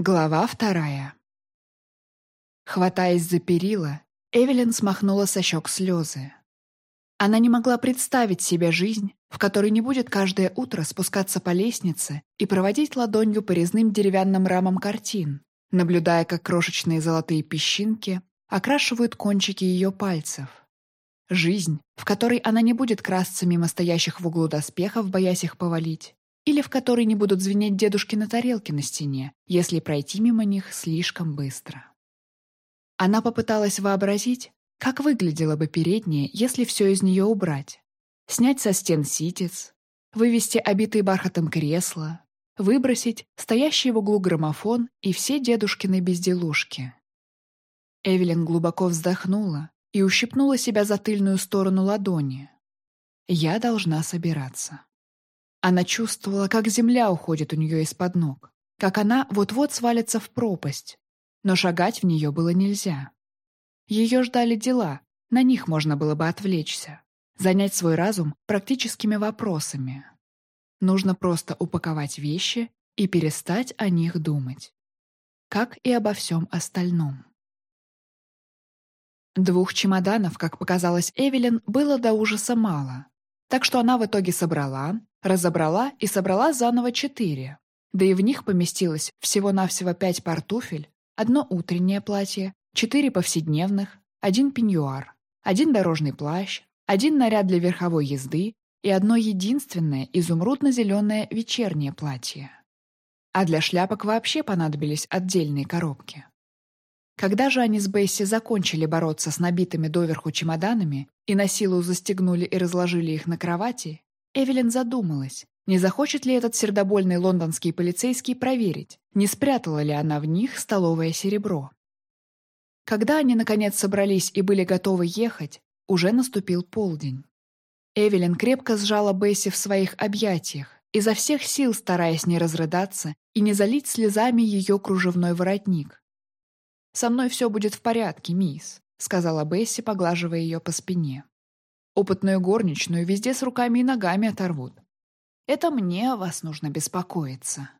Глава вторая. Хватаясь за перила, Эвелин смахнула со щек слезы. Она не могла представить себе жизнь, в которой не будет каждое утро спускаться по лестнице и проводить ладонью по резным деревянным рамам картин, наблюдая, как крошечные золотые песчинки окрашивают кончики ее пальцев. Жизнь, в которой она не будет красться мимо стоящих в углу доспехов, боясь их повалить, или в которой не будут звенеть дедушки на тарелке на стене, если пройти мимо них слишком быстро. Она попыталась вообразить, как выглядела бы передняя, если все из нее убрать. Снять со стен ситец, вывести обитые бархатом кресла, выбросить стоящий в углу граммофон и все дедушкины безделушки. Эвелин глубоко вздохнула и ущипнула себя за тыльную сторону ладони. «Я должна собираться». Она чувствовала, как земля уходит у нее из-под ног, как она вот-вот свалится в пропасть, но шагать в нее было нельзя. Ее ждали дела, на них можно было бы отвлечься, занять свой разум практическими вопросами. Нужно просто упаковать вещи и перестать о них думать. Как и обо всем остальном. Двух чемоданов, как показалось Эвелин, было до ужаса мало. Так что она в итоге собрала, разобрала и собрала заново четыре. Да и в них поместилось всего-навсего пять пар туфель, одно утреннее платье, четыре повседневных, один пеньюар, один дорожный плащ, один наряд для верховой езды и одно единственное изумрудно-зеленое вечернее платье. А для шляпок вообще понадобились отдельные коробки. Когда же они с Бесси закончили бороться с набитыми доверху чемоданами и на силу застегнули и разложили их на кровати, Эвелин задумалась, не захочет ли этот сердобольный лондонский полицейский проверить, не спрятала ли она в них столовое серебро. Когда они, наконец, собрались и были готовы ехать, уже наступил полдень. Эвелин крепко сжала Бесси в своих объятиях, изо всех сил стараясь не разрыдаться и не залить слезами ее кружевной воротник. «Со мной все будет в порядке, мисс», — сказала Бесси, поглаживая ее по спине. «Опытную горничную везде с руками и ногами оторвут. Это мне о вас нужно беспокоиться.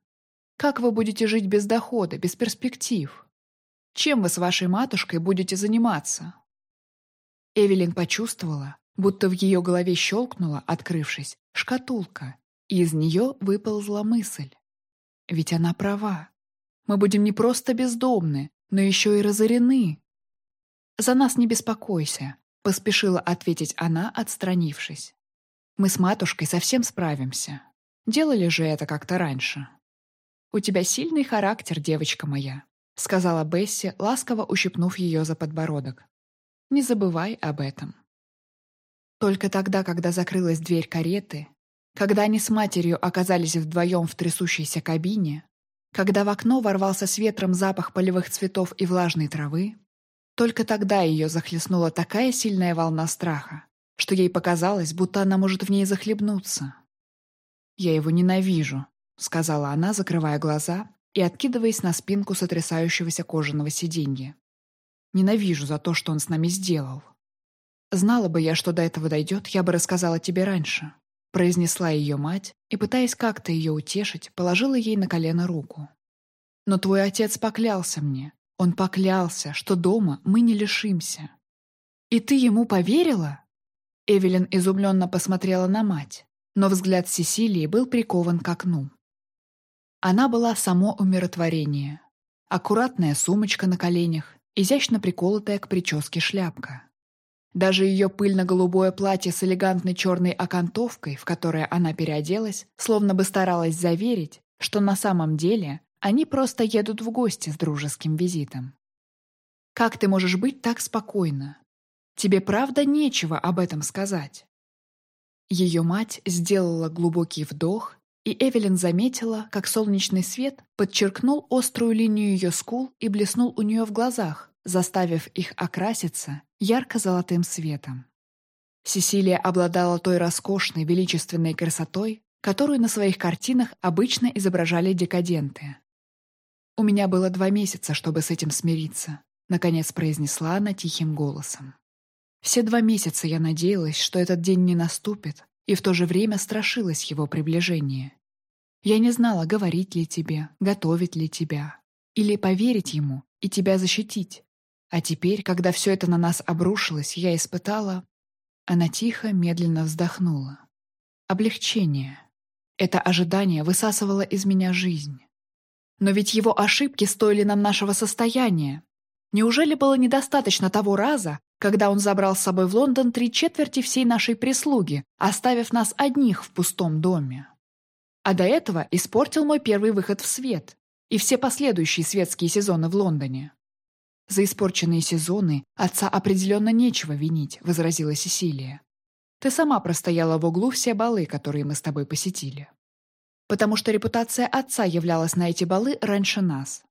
Как вы будете жить без дохода, без перспектив? Чем вы с вашей матушкой будете заниматься?» Эвелин почувствовала, будто в ее голове щелкнула, открывшись, шкатулка, и из нее выползла мысль. Ведь она права. Мы будем не просто бездомны, но еще и разорены. «За нас не беспокойся», — поспешила ответить она, отстранившись. «Мы с матушкой совсем справимся. Делали же это как-то раньше». «У тебя сильный характер, девочка моя», — сказала Бесси, ласково ущипнув ее за подбородок. «Не забывай об этом». Только тогда, когда закрылась дверь кареты, когда они с матерью оказались вдвоем в трясущейся кабине, когда в окно ворвался с ветром запах полевых цветов и влажной травы, только тогда ее захлестнула такая сильная волна страха, что ей показалось, будто она может в ней захлебнуться. «Я его ненавижу», — сказала она, закрывая глаза и откидываясь на спинку сотрясающегося кожаного сиденья. «Ненавижу за то, что он с нами сделал. Знала бы я, что до этого дойдет, я бы рассказала тебе раньше произнесла ее мать и, пытаясь как-то ее утешить, положила ей на колено руку. «Но твой отец поклялся мне. Он поклялся, что дома мы не лишимся». «И ты ему поверила?» Эвелин изумленно посмотрела на мать, но взгляд Сесилии был прикован к окну. Она была само умиротворение. Аккуратная сумочка на коленях, изящно приколотая к прическе шляпка. Даже ее пыльно-голубое платье с элегантной черной окантовкой, в которое она переоделась, словно бы старалась заверить, что на самом деле они просто едут в гости с дружеским визитом. «Как ты можешь быть так спокойна? Тебе правда нечего об этом сказать?» Ее мать сделала глубокий вдох, и Эвелин заметила, как солнечный свет подчеркнул острую линию ее скул и блеснул у нее в глазах, заставив их окраситься ярко-золотым светом. Сесилия обладала той роскошной, величественной красотой, которую на своих картинах обычно изображали декаденты. «У меня было два месяца, чтобы с этим смириться», — наконец произнесла она тихим голосом. «Все два месяца я надеялась, что этот день не наступит, и в то же время страшилась его приближения. Я не знала, говорить ли тебе, готовить ли тебя, или поверить ему и тебя защитить. А теперь, когда все это на нас обрушилось, я испытала... Она тихо, медленно вздохнула. Облегчение. Это ожидание высасывало из меня жизнь. Но ведь его ошибки стоили нам нашего состояния. Неужели было недостаточно того раза, когда он забрал с собой в Лондон три четверти всей нашей прислуги, оставив нас одних в пустом доме? А до этого испортил мой первый выход в свет и все последующие светские сезоны в Лондоне. «За испорченные сезоны отца определенно нечего винить», — возразила Сесилия. «Ты сама простояла в углу все балы, которые мы с тобой посетили. Потому что репутация отца являлась на эти балы раньше нас.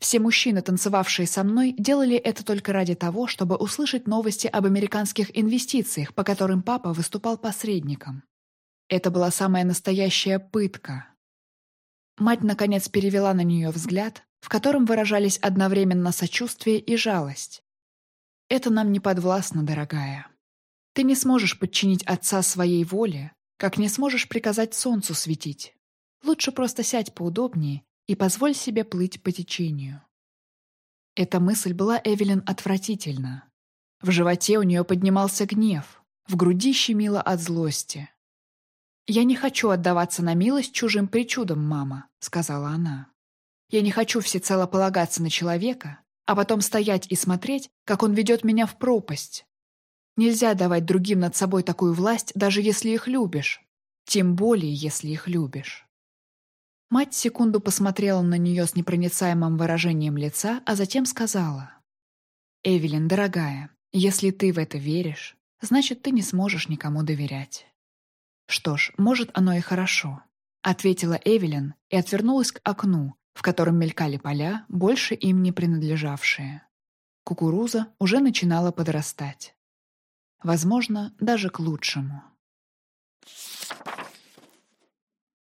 Все мужчины, танцевавшие со мной, делали это только ради того, чтобы услышать новости об американских инвестициях, по которым папа выступал посредником. Это была самая настоящая пытка. Мать, наконец, перевела на нее взгляд, в котором выражались одновременно сочувствие и жалость. «Это нам не подвластно, дорогая. Ты не сможешь подчинить отца своей воле, как не сможешь приказать солнцу светить. Лучше просто сядь поудобнее и позволь себе плыть по течению». Эта мысль была Эвелин отвратительна. В животе у нее поднимался гнев, в груди щемило от злости. «Я не хочу отдаваться на милость чужим причудам, мама», — сказала она. Я не хочу всецело полагаться на человека, а потом стоять и смотреть, как он ведет меня в пропасть. Нельзя давать другим над собой такую власть, даже если их любишь. Тем более, если их любишь. Мать секунду посмотрела на нее с непроницаемым выражением лица, а затем сказала. «Эвелин, дорогая, если ты в это веришь, значит, ты не сможешь никому доверять». «Что ж, может, оно и хорошо», — ответила Эвелин и отвернулась к окну, в котором мелькали поля, больше им не принадлежавшие. Кукуруза уже начинала подрастать. Возможно, даже к лучшему.